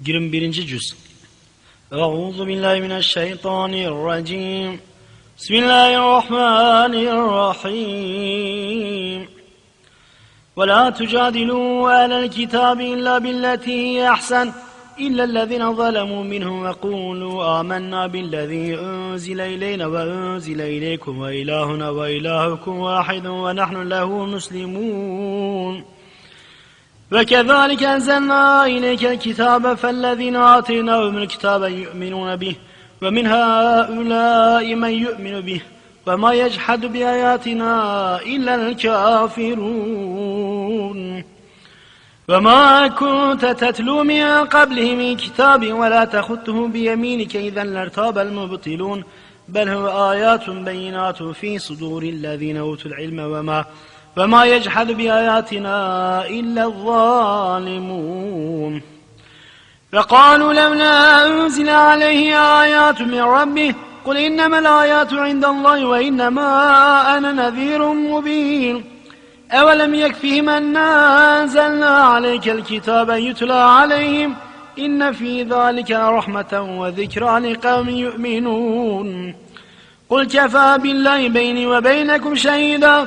21. cüz. Euzu billahi mineşşeytanirracim. Bismillahirrahmanirrahim. ولا تجادلوا أهل الكتاب إلا بالتي هي أحسن إلا الذين ظلموا منهم وقولوا آمنا بالذي أنزل إلينا وأنزل إليكم وإلهنا وإلهكم واحد ونحن له مسلمون وكذلك أنزلنا إليك الكتاب فالذين آتيناهم الكتاب يؤمنون به ومن هؤلاء من يؤمن به وما يجحد بآياتنا إلا الكافرون. وما كنت تتلو من قبله من كتاب ولا تخطه بيمينك إذا لارتاب المبطلون بل هو آيات بينات في صدور الذين أوتوا العلم وما فما يجحد بآياتنا إلا الظالمون. فقالوا لولا أنزل عليه آيات من ربه قل إنما الآيات عند الله وإنما أنا نذير مبين. أولم يكفهم أنا أنزلنا عليك الكتاب يتلى عليهم؟ إن في ذلك رحمة وذكرى لقوم يؤمنون. قل كفى بالله بيني وبينكم شهيدا.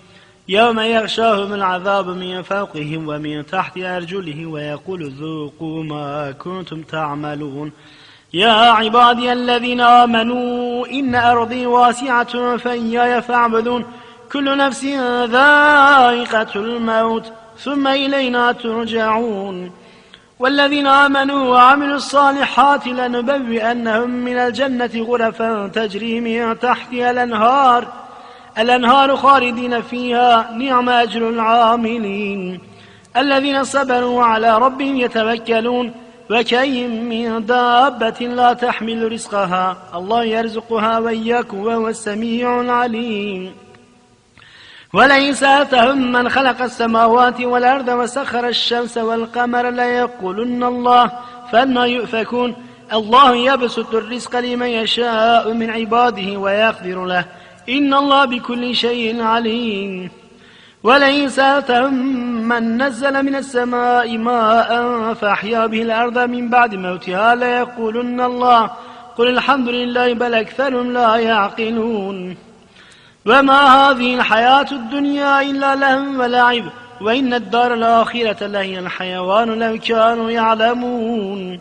يوم يغشاهم العذاب من فوقهم ومن تحت أرجله ويقول ذوقوا ما كنتم تعملون. يا عبادي الذين آمنوا إن أرضي واسعة فإياي فاعبدون كل نفس ذائقة الموت ثم إلينا ترجعون. والذين آمنوا وعملوا الصالحات لنبوئنهم من الجنة غرفا تجري من تحتها الأنهار. الأنهار خالدين فيها نعم أجر العاملين. الذين صبروا على ربهم يتوكلون وكأي من دابة لا تحمل رزقها. الله يرزقها وإياكم وهو السميع العليم. ولئن سألتهم من خلق السماوات والأرض وسخر الشمس والقمر ليقولن الله فأنا يؤفكون. الله يبسط الرزق لمن يشاء من عباده ويقدر له. إن الله بكل شيء عليم. سألتهم من نزل من السماء ماء فأحيا به الأرض من بعد موتها. ليقولن الله. قل الحمد لله بل أكثرهم لا يعقلون. وما هذه الحياة الدنيا إلا لهم ولعب. وإن الدار الآخرة لهي الحيوان لو كانوا يعلمون.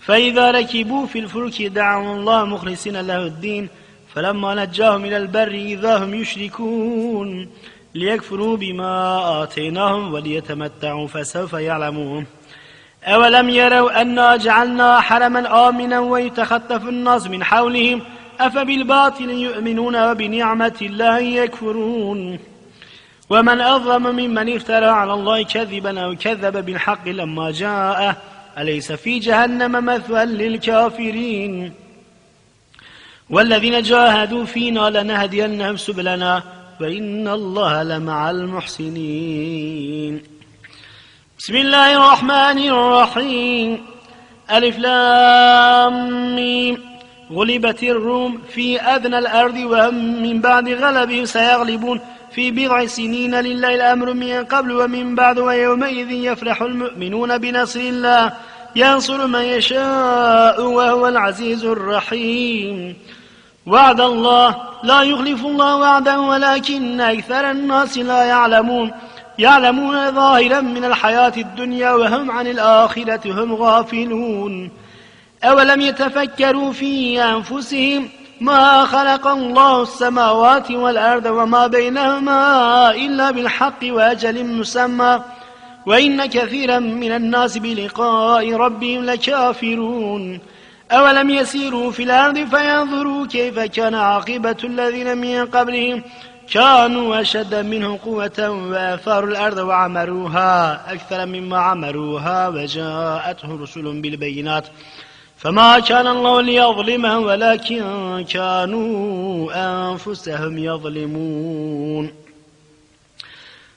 فإذا ركبوا في الفلك دعوا الله مخلصين له الدين. فلما نجاهم إلى البر إذا هم يشركون ليكفروا بما آتيناهم وليتمتعوا فسوف يعلمون. أولم يروا أنا جعلنا حرما آمنا ويتخطف الناس من حولهم؟ أفبالباطل يؤمنون وبنعمة الله يكفرون؟ ومن أظلم ممن افترى على الله كذبا أو كذب بالحق لما جاءه أليس في جهنم مثوى للكافرين؟ والذين جاهدوا فينا لنهدينهم سبلنا وإن الله لمع المحسنين. بسم الله الرحمن الرحيم. ألف لام ميم. غلبت الروم في أدنى الأرض وهم من بعد غلبهم سيغلبون في بضع سنين لله الأمر من قبل ومن بعد ويومئذ يفرح المؤمنون بنصر الله. ينصر من يشاء وهو العزيز الرحيم. وعد الله لا يخلف الله وعدا ولكن أكثر الناس لا يعلمون. يعلمون ظاهرا من الحياة الدنيا وهم عن الآخرة هم غافلون. أولم يتفكروا في أنفسهم ما خلق الله السماوات والأرض وما بينهما إلا بالحق وأجل مسمى؟ وإن كثيرا من الناس بلقاء ربهم لكافرون. أولم يسيروا في الأرض فينظروا كيف كان عاقبة الذين من قبلهم. كانوا أشد منهم قوة وآثاروا الأرض وعمروها أكثر مما عمروها وجاءتهم رسل بالبينات. فما كان الله ليظلمهم ولكن كانوا أنفسهم يظلمون.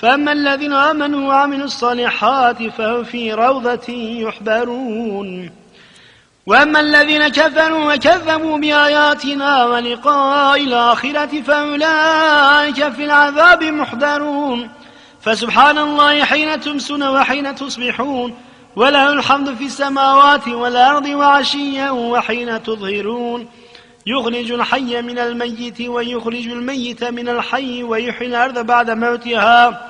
فأما الذين آمنوا وعملوا الصالحات فهم في روضة يحبرون. وأما الذين كفروا وكذبوا بآياتنا ولقاء الآخرة فأولئك في العذاب محضرون. فسبحان الله حين تمسون وحين تصبحون. وله الحمد في السماوات والأرض وعشيا وحين تظهرون. يخرج الحي من الميت ويخرج الميت من الحي ويحيي الأرض بعد موتها.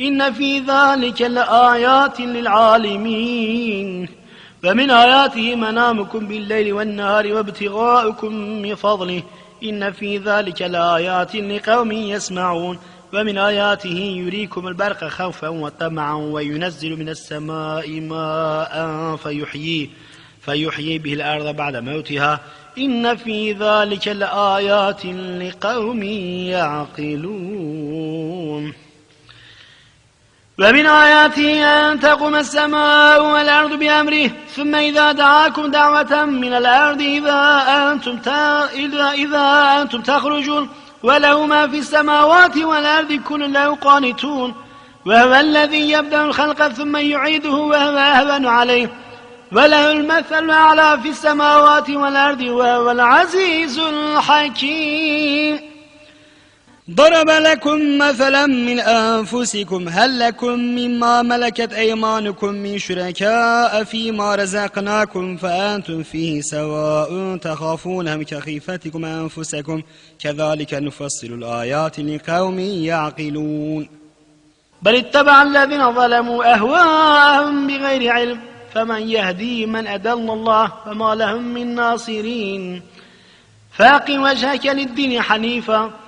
إن في ذلك لآيات للعالمين. ومن آياته منامكم بالليل والنهار وابتغاؤكم من فضله. إن في ذلك لآيات لقوم يسمعون. ومن آياته يريكم البرق خوفا وطمعا وينزل من السماء ماء فيحيي فيحيي به الأرض بعد موتها. إن في ذلك لآيات لقوم يعقلون. ومن آياته أن تقوم السماء والأرض بأمره ثم إذا دعاكم دعوة من الأرض إذا أنتم, إذا, إذا أنتم تخرجون. وله ما في السماوات والأرض كل له قانتون. وهو الذي يبدأ الخلق ثم يعيده وهو أهون عليه. وله المثل الأعلى في السماوات والأرض وهو العزيز الحكيم. ضرب لكم مثلا من أنفسكم هل لكم مما ملكت أيمانكم من شركاء فيما رزقناكم فأنتم فيه سواء تخافونهم كخيفتكم أنفسكم؟ كذلك نفصل الآيات لقوم يعقلون. بل اتبع الذين ظلموا أهواءهم بغير علم فمن يهدي من أدل الله فما لهم من ناصرين. فاقم وجهك للدين حنيفا.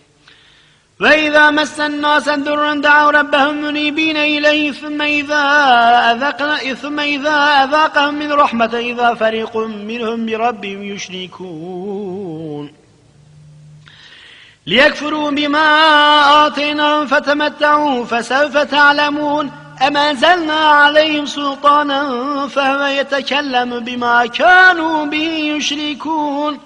وإذا مس الناس ضر دعوا ربهم منيبين إليه ثم إذا أذقنا ثم إذا أذاقهم من رحمة إذا فريق منهم بربهم يشركون. ليكفروا بما آتيناهم فتمتعوا فسوف تعلمون أما أنزلنا عليهم سلطانا فهو يتكلم بما كانوا به يشركون.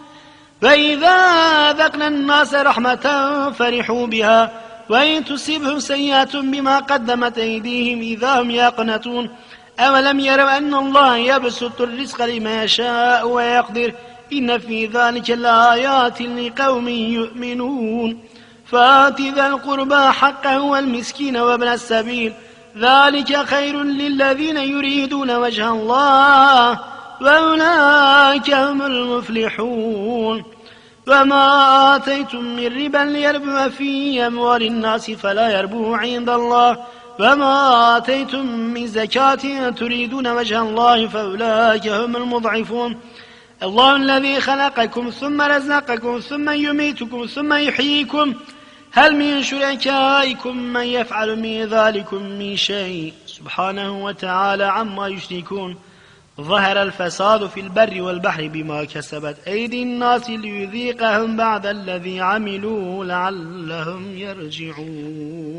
فإذا ذقنا الناس رحمة فرحوا بها وإن تصيبهم سيئات بما قدمت أيديهم إذا هم يقنطون. أولم يروا أن الله يبسط الرزق لما يشاء ويقدر؟ إن في ذلك لآيات لقوم يؤمنون. فآت ذا القربى حقه والمسكين وابن السبيل. ذلك خير للذين يريدون وجه الله. وأولئك هم المفلحون. وما آتيتم من ربا ليربو في أموال الناس فلا يربو عند الله. وما آتيتم من زكاة تريدون وجه الله فأولئك هم المضعفون. الله الذي خلقكم ثم رزقكم ثم يميتكم ثم يحييكم. هل من شركائكم من يفعل من ذلكم من شيء؟ سبحانه وتعالى عما يشركون. ظهر الفساد في البر والبحر بما كسبت أيدي الناس ليذيقهم بعد الذي عملوا لعلهم يرجعون.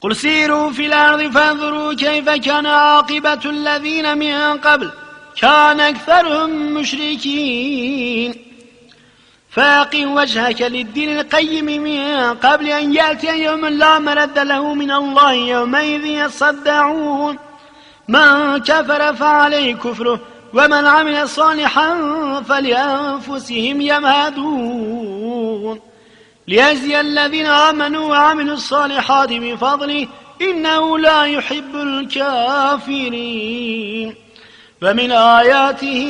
قل سيروا في الأرض فانظروا كيف كان عاقبة الذين من قبل. كان أكثرهم مشركين. فاقم وجهك للدين القيم من قبل أن يأتي يوم لا مرد له من الله يومئذ يصدعون من كفر فعليه كفره ومن عمل صالحا فلأنفسهم يمهدون. ليجزي الذين آمنوا وعملوا الصالحات من فضله إنه لا يحب الكافرين. ومن آياته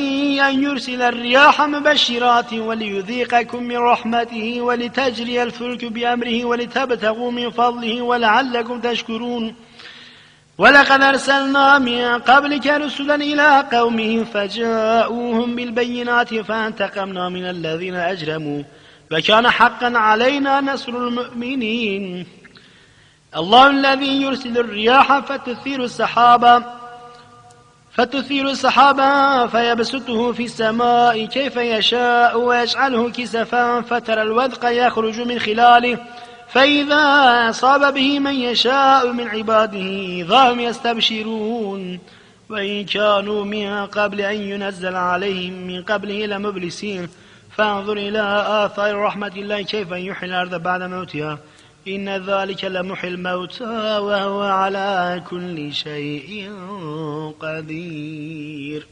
أن يرسل الرياح مبشرات وليذيقكم من رحمته ولتجري الفلك بأمره ولتبتغوا من فضله ولعلكم تشكرون. ولقد أرسلنا من قبلك رسلا إلى قومهم فجاءوهم بالبينات فانتقمنا من الذين أجرموا. فكان حقا علينا نصر المؤمنين. الله الذي يرسل الرياح فتثير السحابة فتثير السحابا فيبسطه في السماء كيف يشاء ويجعله كسفا فترى الودق يخرج من خلاله. فإذا أصاب به من يشاء من عباده ظهم يستبشرون. وإن كانوا من قبل أن ينزل عليهم من قبله لمبلسين. فانظر إلى آثار رحمة الله كيف يحيي الأرض بعد موتها. إن ذلك لمحي الموتى وهو على كل شيء قدير.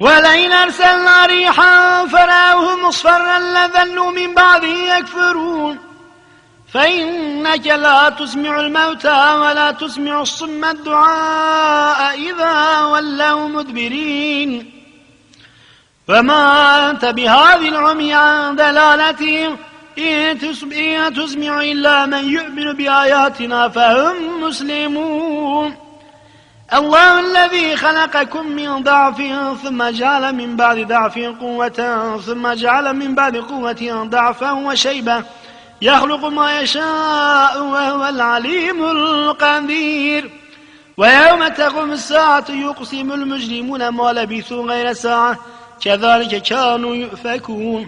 ولئن أرسلنا ريحا فراوه مصفرا لظلوا من بعده يكفرون. فإنك لا تسمع الموتى ولا تسمع الصم الدعاء إذا ولوا مدبرين. وما أنت بهذه العمي عن دلالتهم. إن تسمع إلا من يؤمن بآياتنا فهم مسلمون الله الذي خلقكم من ضعف ثم جعل من بعد ضعف قوة ثم جعل من بعد قوة ضعفا وشيبة يخلق ما يشاء وهو العليم القدير ويوم تقوم الساعة يقسم المجرمون ما لبثوا غير ساعة كذلك كانوا يؤفكون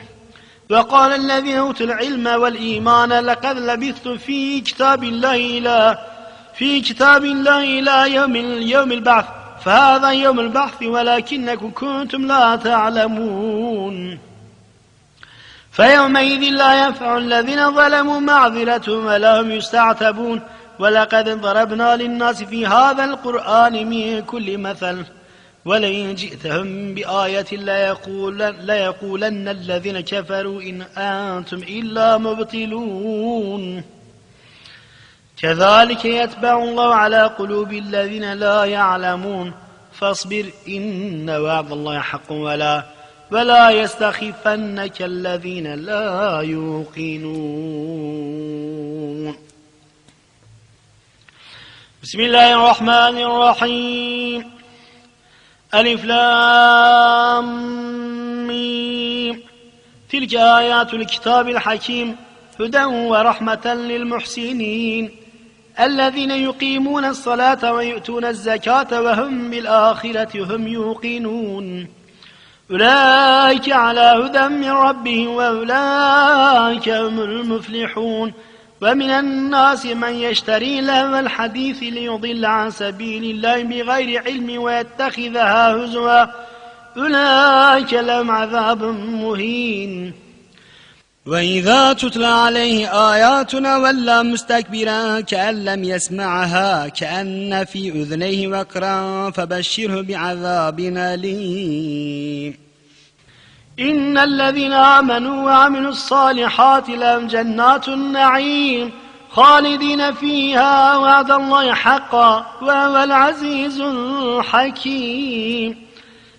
وقال الذين أوتوا العلم والإيمان لقد لبثت في كتاب الله إلى في كتاب الله إلى يوم يوم البعث فهذا يوم البعث ولكنكم كنتم لا تعلمون. فيومئذ لا ينفع الذين ظلموا معذرتهم ولا هم يستعتبون ولقد ضربنا للناس في هذا القرآن من كل مثل. ولئن جئتهم بآية ليقولن, ليقولن الذين كفروا إن أنتم إلا مبطلون. كذلك يتبع الله على قلوب الذين لا يعلمون. فاصبر إن وعد الله حق ولا ولا يستخفنك الذين لا يوقنون. بسم الله الرحمن الرحيم. ألف لام ميم. تلك آيات الكتاب الحكيم هدى ورحمة للمحسنين. الذين يقيمون الصلاة ويؤتون الزكاة وهم بالآخرة هم يوقنون. أولئك على هدى من ربهم وأولئك هم المفلحون. ومن الناس من يشتري لهو الحديث ليضل عن سبيل الله بغير علم ويتخذها هزوا. أولئك لهم عذاب مهين. وإذا تتلى عليه آياتنا ولى مستكبرا كأن لم يسمعها كأن في أذنيه وكرا فبشره بعذاب أليم. إن الذين آمنوا وعملوا الصالحات لهم جنات النعيم خالدين فيها وعد الله حقا وهو العزيز الحكيم.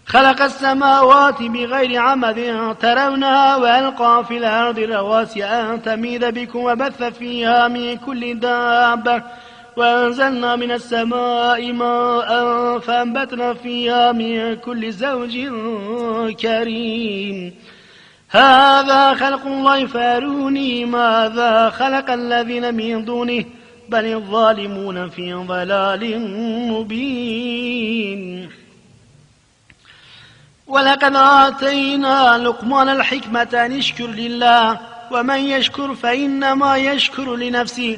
خلق السماوات بغير عمد ترونها وألقى في الأرض رواسي أن تميد بكم وبث فيها من كل دابة. وأنزلنا من السماء ماء فأنبتنا فيها من كل زوج كريم. هذا خلق الله فاروني ماذا خلق الذين من دونه بل الظالمون في ضلال مبين. ولقد آتينا لقمان الحكمة أن اشكر لله ومن يشكر فإنما يشكر لنفسه.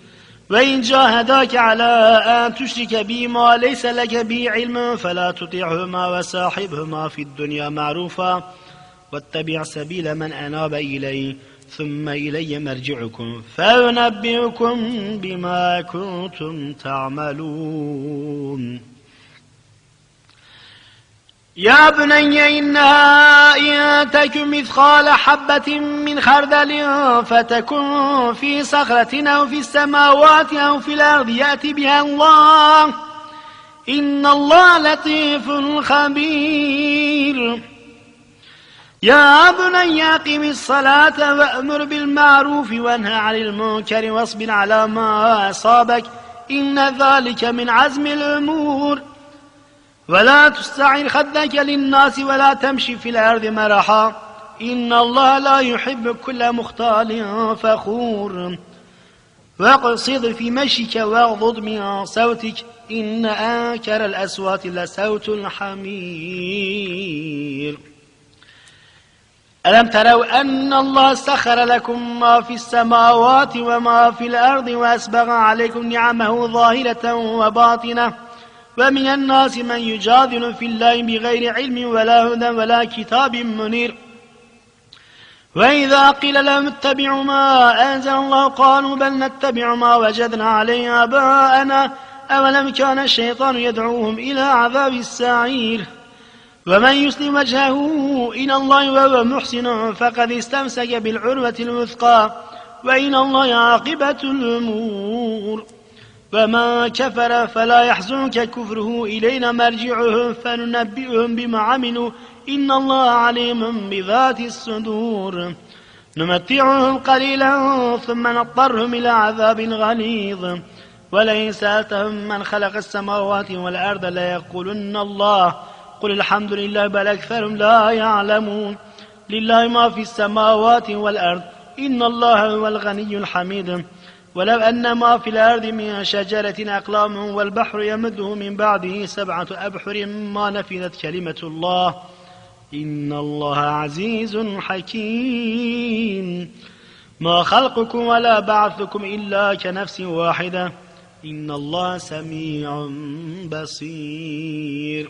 وإن جاهداك على أن تشرك بي ما ليس لك بي علم فلا تطيعهما وصاحبهما في الدنيا معروفا واتبع سبيل من أناب إلي ثم إلي مرجعكم فأنبئكم بما كنتم تعملون. يا بني إنها إن تكن مثقال حبة من خردل فتكن في صخرة أو في السماوات أو في الأرض يأتي بها الله. إن الله لطيف خبير. يا بني أقم الصلاة وأمر بالمعروف وانهى عن المنكر واصبر على ما أصابك. إن ذلك من عزم الأمور. ولا تستعر خدك للناس ولا تمشي في الأرض مرحا. إن الله لا يحب كل مختال فخور. واقصد في مشيك واغضض من صوتك. إن أنكر الأصوات لصوت الحمير ألم تروا أن الله سخر لكم ما في السماوات وما في الأرض وأسبغ عليكم نعمه ظاهرة وباطنة؟ ومن الناس من يجادل في الله بغير علم ولا هدى ولا كتاب منير. وإذا قيل لهم اتبعوا ما أنزل الله قالوا بل نتبع ما وجدنا عليه آباءنا. أولم كان الشيطان يدعوهم إلى عذاب السعير؟ ومن يسلم وجهه إلى الله وهو محسن فقد استمسك بالعروة الوثقى. وإلى الله عاقبة الأمور. ومن كفر فلا يحزنك كفره إلينا مرجعهم فننبئهم بما عملوا إن الله عليم بذات الصدور. نمتعهم قليلا ثم نضطرهم إلى عذاب غليظ ولئن سألتهم من خلق السماوات والأرض ليقولن الله قل الحمد لله بل أكثرهم لا يعلمون. لله ما في السماوات والأرض إن الله هو الغني الحميد. ولو أن ما في الأرض من شجرة أقلام والبحر يمده من بعده سبعة أبحر ما نفذت كلمة الله. إن الله عزيز حكيم. ما خلقكم ولا بعثكم إلا كنفس واحدة. إن الله سميع بصير.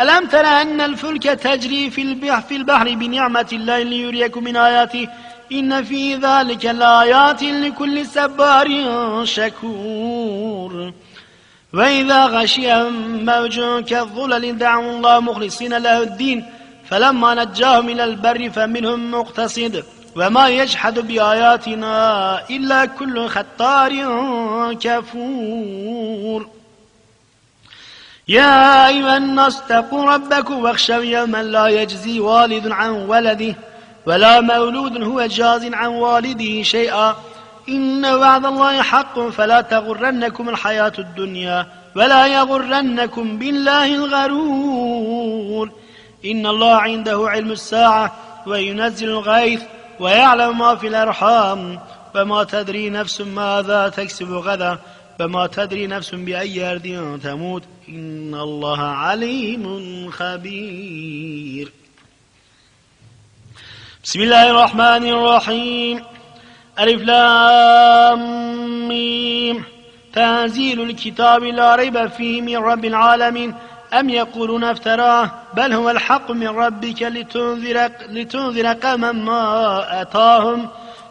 ألم تر أن الفلك تجري في البحر, في البحر بنعمة الله ليريكم من آياته؟ إن في ذلك لآيات لكل سبار شكور. وإذا غشيهم موج كالظلل دعوا الله مخلصين له الدين فلما نجاهم إلى البر فمنهم مقتصد. وما يجحد بآياتنا إلا كل ختار كفور. يا أيها الناس اتقوا ربكم واخشوا يوما لا يجزي والد عن ولده ولا مولود هو جاز عن والده شيئا. إن وعد الله حق فلا تغرنكم الحياة الدنيا ولا يغرنكم بالله الغرور. إن الله عنده علم الساعة وينزل الغيث ويعلم ما في الأرحام. وما تدري نفس ماذا تكسب غدا. فما تدري نفس بأي أرض تموت. إن الله عليم خبير. بسم الله الرحمن الرحيم. ألف لام ميم. تنزيل الكتاب لا ريب فيه من رب العالمين. أم يقولون افتراه؟ بل هو الحق من ربك لتنذر, لتنذر قوما ما أتاهم.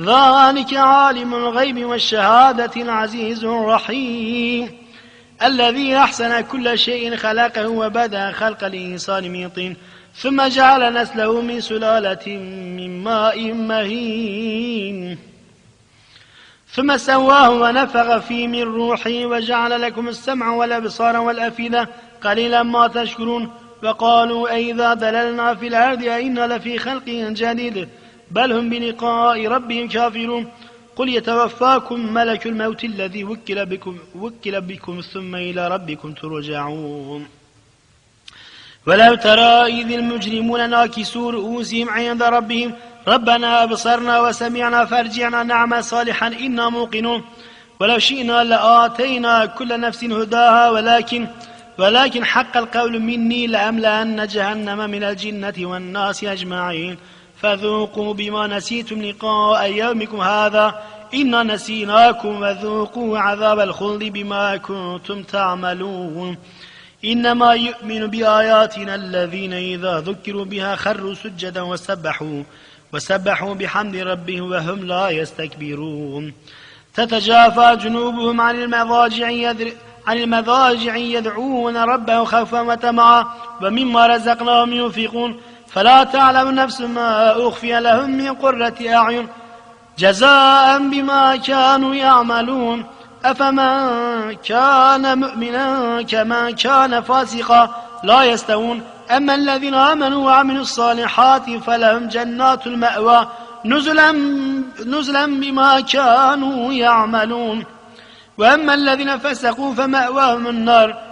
ذلك عالم الغيب والشهادة العزيز الرحيم. الذي أحسن كل شيء خلقه وبدأ خلق الإنسان من طين ثم جعل نسله من سلالة من ماء مهين. ثم سواه ونفغ فيه من روحه وجعل لكم السمع والأبصار والأفئدة قليلا ما تشكرون. وقالوا أئذا دللنا في الأرض أئنا لفي خلق جديد. بل هم بلقاء ربهم كافرون. قل يتوفاكم ملك الموت الذي وكل بكم, وكل بكم ثم إلى ربكم ترجعون. ولو ترى إذ المجرمون ناكسوا رؤوسهم عند ربهم ربنا أبصرنا وسمعنا فارجعنا نعمل صالحا إنا موقنون. ولو شئنا لآتينا كل نفس هداها ولكن ولكن حق القول مني لأملأن جهنم من الجنة والناس أجمعين. فذوقوا بما نسيتم لقاء يومكم هذا. إنا نسيناكم وذوقوا عذاب الخلد بما كنتم تعملون. إنما يؤمن بآياتنا الذين إذا ذكروا بها خروا سجدا وسبحوا وسبحوا بحمد ربهم وهم لا يستكبرون. تتجافى جنوبهم عن المضاجع عن المضاجع يدعون ربه خوفا وطمعا. ومما رزقناهم ينفقون. فلا تعلم نفس ما أخفي لهم من قرة أعين. جزاء بما كانوا يعملون. أفمن كان مؤمنا كمن كان فاسقا لا يستوون. أما الذين آمنوا وعملوا الصالحات فلهم جنات المأوى. نزلا, نزلا بما كانوا يعملون. وأما الذين فسقوا فمأواهم النار.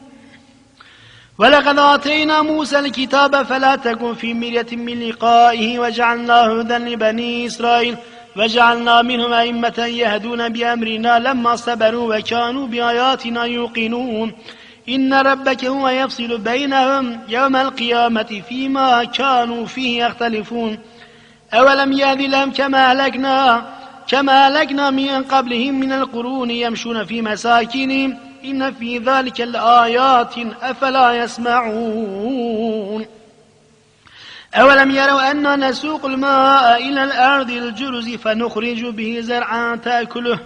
ولقد آتينا موسى الكتاب فلا تكن في مرية من لقائه وجعلناه هدى لبني إسرائيل وجعلنا منهم أئمة يهدون بأمرنا لما صبروا وكانوا بآياتنا يوقنون. إن ربك هو يفصل بينهم يوم القيامة فيما كانوا فيه يختلفون. أولم يهد لهم كما أهلكنا كما أهلكنا من قبلهم من القرون يمشون في مساكنهم إن في ذلك الآيات أفلا يسمعون. أولم يروا أننا نسوق الماء إلى الأرض الجرز فنخرج به زرعا تأكله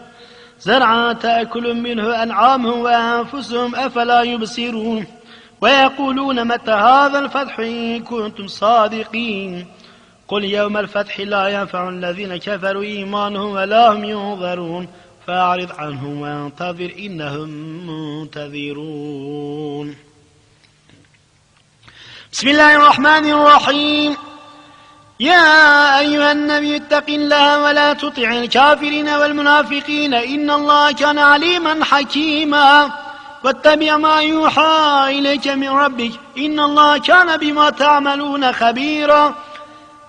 زرعا تأكل منه أنعامهم وأنفسهم أفلا يبصرون. ويقولون متى هذا الفتح إن كنتم صادقين؟ قل يوم الفتح لا ينفع الذين كفروا إيمانهم ولا هم ينظرون. فأعرض عنهم وانتظر إنهم منتظرون. بسم الله الرحمن الرحيم. يا أيها النبي اتق الله ولا تطع الكافرين والمنافقين. إن الله كان عليما حكيما. واتبع ما يوحى إليك من ربك. إن الله كان بما تعملون خبيرا.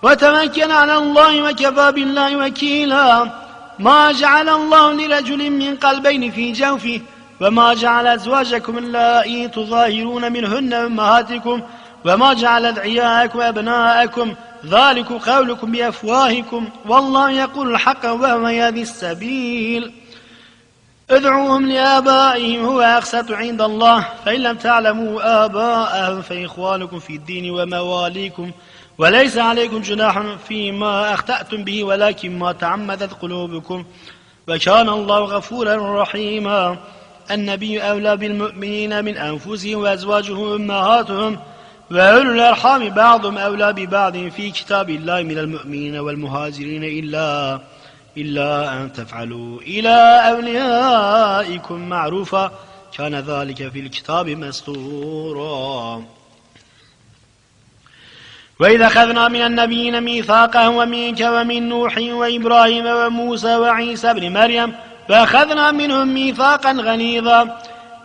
وتمكن على الله وكفى بالله وكيلا. ما جعل الله لرجل من قلبين في جوفه وما جعل أزواجكم اللائي تظاهرون منهن أمهاتكم وما جعل أدعياءكم وأبناءكم ذلك قولكم بأفواهكم والله يقول الحق وهو يهدي السبيل. ادعوهم لآبائهم هو أقسط عند الله. فإن لم تعلموا آباءهم فإخوانكم في الدين ومواليكم. وليس عليكم جناح فيما أخطأتم به ولكن ما تعمدت قلوبكم. وكان الله غفورا رحيما. النبي أولى بالمؤمنين من أنفسهم وأزواجهم أمهاتهم وأولو الأرحام بعضهم أولى ببعض في كتاب الله من المؤمنين والمهاجرين إلا إلا أن تفعلوا إلى أوليائكم معروفا. كان ذلك في الكتاب مسطورا وإذا أخذنا من النبيين ميثاقهم ومنك ومن نوح وإبراهيم وموسى وعيسى بن مريم فأخذنا منهم ميثاقا غليظا.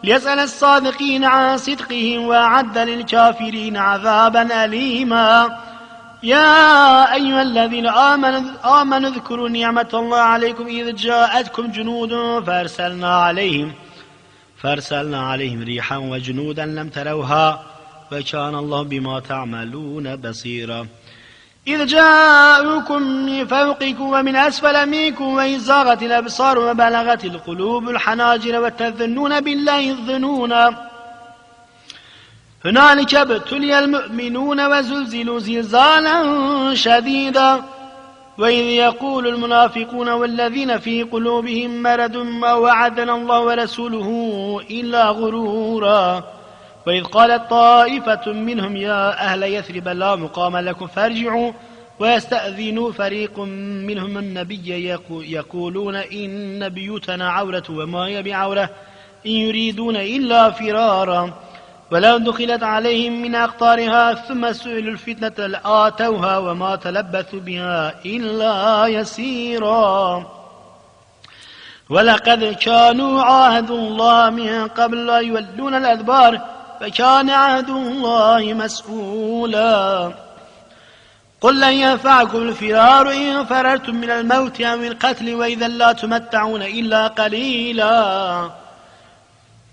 ليسأل الصادقين عن صدقهم وأعد للكافرين عذابا أليما. يا أيها الذين آمنوا, آمنوا اذكروا نعمة الله عليكم إذ جاءتكم جنود فأرسلنا عليهم فأرسلنا عليهم ريحا وجنودا لم تروها وكان الله بما تعملون بصيرا. إذ جاءوكم من فوقكم ومن أسفل منكم وإذ زاغت الأبصار وبلغت القلوب الحناجر وتظنون بالله الظنون هنالك ابتلي المؤمنون وزلزلوا زلزالا شديدا. وإذ يقول المنافقون والذين في قلوبهم مرض ما وعدنا الله ورسوله إلا غرورا. وإذ قالت طائفة منهم يا أهل يثرب لا مقام لكم فارجعوا ويستأذنوا فريق منهم النبي يقولون إن بيوتنا عورة وما هي بعورة إن يريدون إلا فرارا. ولو دخلت عليهم من أقطارها ثم سئلوا الفتنة لآتوها وما تلبثوا بها إلا يسيرا. ولقد كانوا عاهدوا الله من قبل لا يولون الأدبار فكان عهد الله مسؤولا. قل لن ينفعكم الفرار إن فررتم من الموت أو القتل وإذا لا تمتعون إلا قليلا.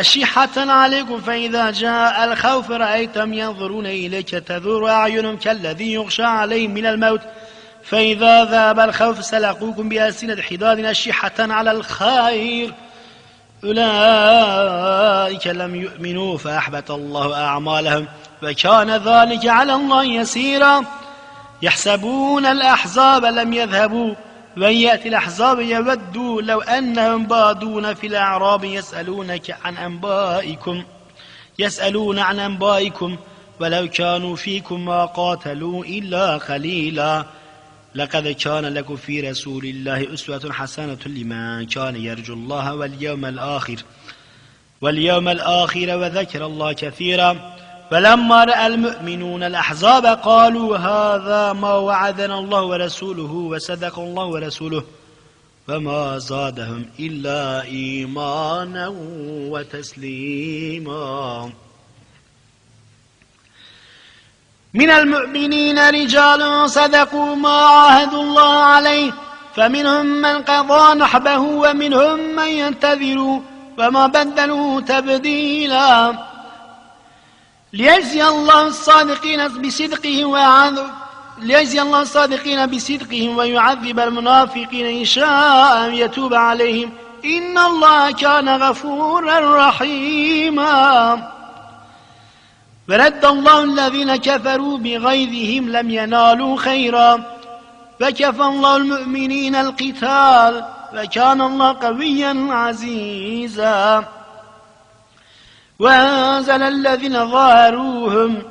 أشحة عليكم فإذا جاء الخوف رأيتم ينظرون إليك تذور أعينهم كالذي يغشى عليهم من الموت. فإذا ذاب الخوف سلقوكم بألسنة حداد أشحة على الخير. أولئك لم يؤمنوا فأحبط الله أعمالهم وكان ذلك على الله يسيرا. يحسبون الأحزاب لم يذهبوا. وإن يأتي الأحزاب يودوا لو أنهم بادون في الأعراب يسألونك عن أنبائكم يسألون عن أنبائكم ولو كانوا فيكم ما قاتلوا إلا قليلا. لقد كان لكم في رسول الله أسوة حسنة لمن كان يرجو الله واليوم الآخر واليوم الآخر وذكر الله كثيرا. فلما رأى المؤمنون الأحزاب قالوا هذا ما وعدنا الله ورسوله وصدق الله ورسوله فما زادهم إلا إيمانا وتسليما. من المؤمنين رجال صدقوا ما عاهدوا الله عليه فمنهم من قضى نحبه ومنهم من ينتظر وما بدلوا تبديلا. ليجزي الله الصادقين بصدقهم ويعذب ليجزي الله الصادقين بصدقهم ويعذب المنافقين إن شاء يتوب عليهم. إن الله كان غفورا رحيما. فرد الله الذين كفروا بغيظهم لم ينالوا خيرا. فكفى الله المؤمنين القتال. فكان الله قويا عزيزا. وأنزل الذين ظاهروهم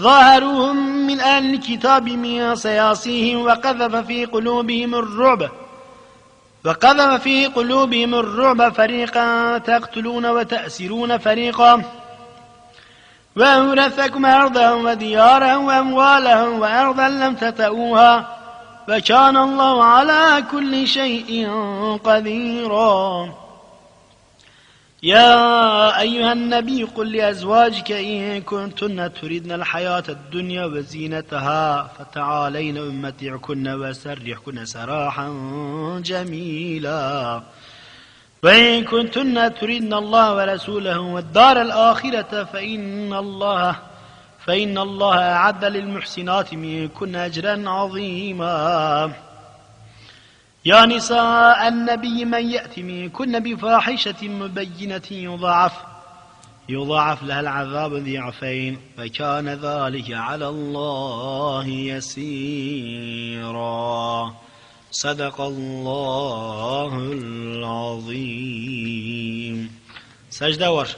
ظاهروهم من أهل الكتاب من صياصيهم وقذف في قلوبهم الرعب وقذف في قلوبهم الرعب فريقا تقتلون وتأسرون فريقا. وأورثكم أرضهم وديارهم وأموالهم وأرضا لم تتأوها فكان الله على كل شيء قديرا. يا أيها النبي قل لأزواجك إن كنتن تريدن الحياة الدنيا وزينتها فتعالين أمتعكن وسرحكن سراحا جميلا. وإن كنتن تريدن الله ورسوله والدار الآخرة فإن الله فإن الله أعد للمحسنات منكن أجرا عظيما. يا نساء النبي من يأتي منكن بفاحشة مبينة يضاعف يضاعف لها العذاب ضعفين فكان ذلك على الله يسيرا. صدق الله العظيم. سجدة ورش